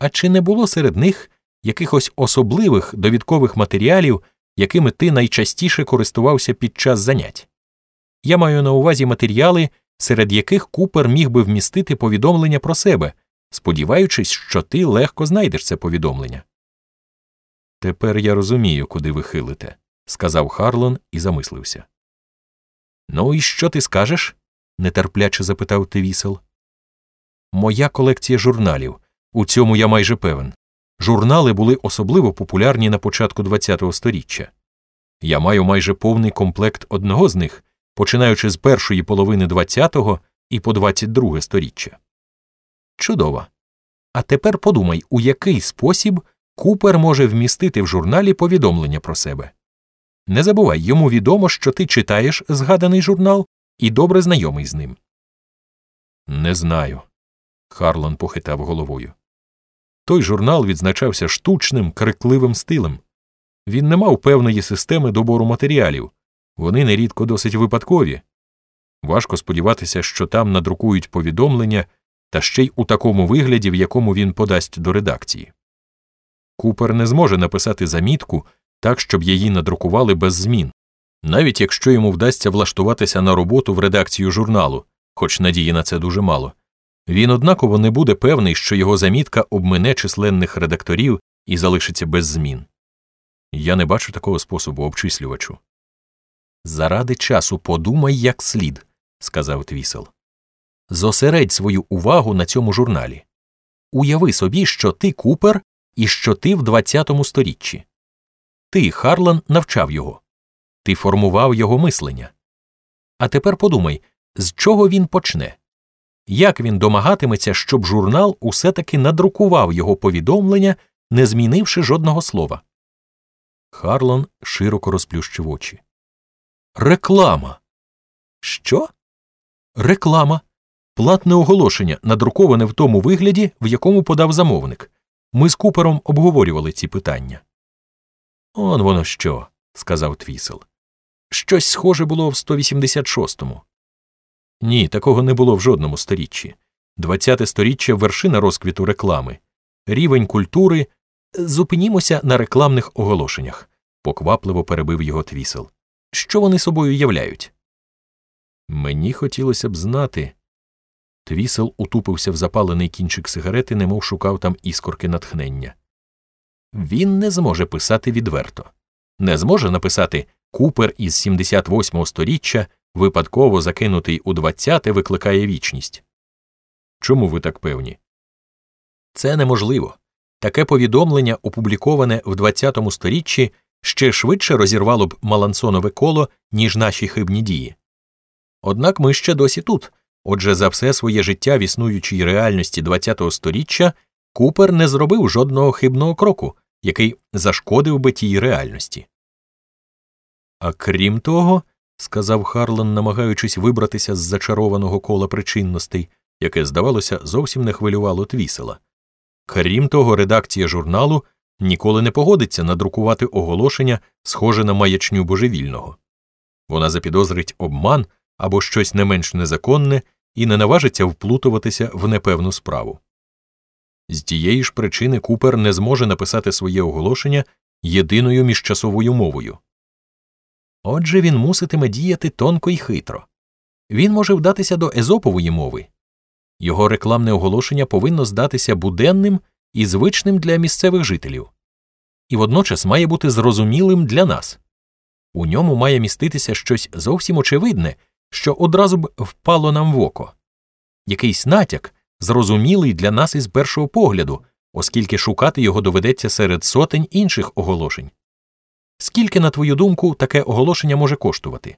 А чи не було серед них якихось особливих довідкових матеріалів, якими ти найчастіше користувався під час занять? Я маю на увазі матеріали, серед яких Купер міг би вмістити повідомлення про себе, сподіваючись, що ти легко знайдеш це повідомлення. Тепер я розумію, куди ви хилите, сказав Харлон і замислився. Ну, і що ти скажеш? нетерпляче запитав Тевісел. Моя колекція журналів. У цьому я майже певен. Журнали були особливо популярні на початку ХХ століття. Я маю майже повний комплект одного з них, починаючи з першої половини ХХ і по ХХ сторіччя. Чудово. А тепер подумай, у який спосіб Купер може вмістити в журналі повідомлення про себе. Не забувай, йому відомо, що ти читаєш згаданий журнал і добре знайомий з ним. Не знаю. Харлан похитав головою. Той журнал відзначався штучним, крикливим стилем. Він не мав певної системи добору матеріалів, вони нерідко досить випадкові. Важко сподіватися, що там надрукують повідомлення, та ще й у такому вигляді, в якому він подасть до редакції. Купер не зможе написати замітку так, щоб її надрукували без змін, навіть якщо йому вдасться влаштуватися на роботу в редакцію журналу, хоч надії на це дуже мало. Він однаково не буде певний, що його замітка обмине численних редакторів і залишиться без змін. Я не бачу такого способу обчислювачу. Заради часу подумай як слід, сказав Твісел. Зосередь свою увагу на цьому журналі. Уяви собі, що ти Купер і що ти в ХХ сторіччі. Ти, Харлан, навчав його. Ти формував його мислення. А тепер подумай, з чого він почне? Як він домагатиметься, щоб журнал усе таки надрукував його повідомлення, не змінивши жодного слова? Харлан широко розплющив очі. Реклама. Що? Реклама. Платне оголошення, надруковане в тому вигляді, в якому подав замовник. Ми з Купером обговорювали ці питання. Он воно що, сказав Твісел. Щось схоже було в 186-му. Ні, такого не було в жодному сторіччі. Двадцяте сторіччя вершина розквіту реклами. Рівень культури. Зупинімося на рекламних оголошеннях, поквапливо перебив його твісел. Що вони собою являють? Мені хотілося б знати. Твісел утупився в запалений кінчик сигарети, немов шукав там іскорки натхнення. Він не зможе писати відверто, не зможе написати Купер із 78-го сторіччя, випадково закинутий у 20-те, викликає вічність. Чому ви так певні? Це неможливо. Таке повідомлення, опубліковане в 20-му сторіччі, ще швидше розірвало б Малансонове коло, ніж наші хибні дії. Однак ми ще досі тут. Отже, за все своє життя в існуючій реальності ХХ століття Купер не зробив жодного хибного кроку, який зашкодив би тій реальності. А крім того, сказав Харлан, намагаючись вибратися з зачарованого кола причинностей, яке, здавалося, зовсім не хвилювало твісела. Крім того, редакція журналу ніколи не погодиться надрукувати оголошення, схоже на маячню божевільного. Вона запідозрить обман або щось не менш незаконне і не наважиться вплутуватися в непевну справу. З тієї ж причини Купер не зможе написати своє оголошення єдиною міжчасовою мовою. Отже, він муситиме діяти тонко й хитро. Він може вдатися до езопової мови. Його рекламне оголошення повинно здатися буденним і звичним для місцевих жителів, і водночас має бути зрозумілим для нас. У ньому має міститися щось зовсім очевидне, що одразу б впало нам в око, якийсь натяк, зрозумілий для нас із першого погляду, оскільки шукати його доведеться серед сотень інших оголошень. Скільки, на твою думку, таке оголошення може коштувати?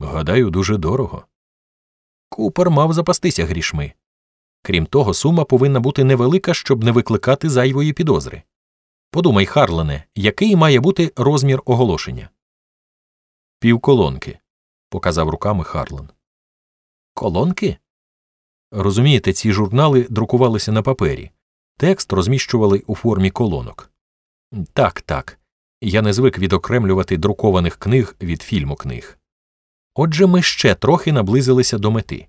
Гадаю, дуже дорого. Купер мав запастися грішми. Крім того, сума повинна бути невелика, щоб не викликати зайвої підозри. Подумай, Харлене, який має бути розмір оголошення? Півколонки, показав руками Харлан. Колонки? Розумієте, ці журнали друкувалися на папері, текст розміщували у формі колонок. Так, так. Я не звик відокремлювати друкованих книг від фільму книг. Отже, ми ще трохи наблизилися до мети.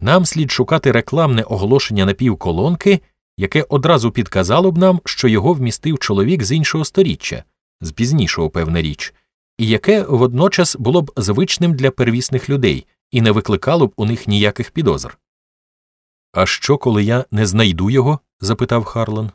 Нам слід шукати рекламне оголошення на півколонки, яке одразу підказало б нам, що його вмістив чоловік з іншого сторіччя, з пізнішого, певна річ, і яке водночас було б звичним для первісних людей і не викликало б у них ніяких підозр. А що, коли я не знайду його? запитав Харлан.